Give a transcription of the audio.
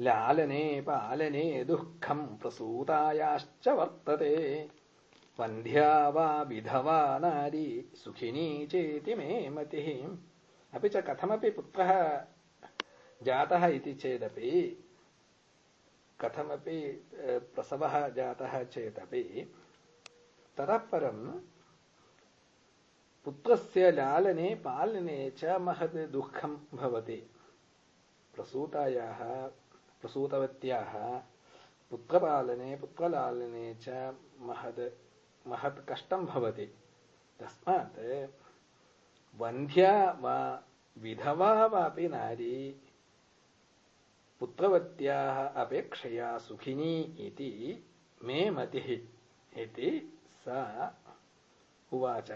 लालने पालने दुःखम् प्रसूतायाश्च वर्तते। वन्ध्या वा विधवा नारी सुखिनी चेति मे मतिः। अपि च कथमपि पुत्रः जातः इति चेदपि कथमपि प्रसवः जातः चेदपि ततः परम् पुत्रस्य लालने पालने च महत् दुःखं भवति। प्रसूतायाः प्रसूतवत्याः पुत्रपालने पुत्रलालने च महत् महत् कष्टं भवति तस्मात् वन्ध्या वा विधवा वापि नारी पुत्रवत्याः अपेक्षया सुखिनी इति मे मतिः इति सा उवाच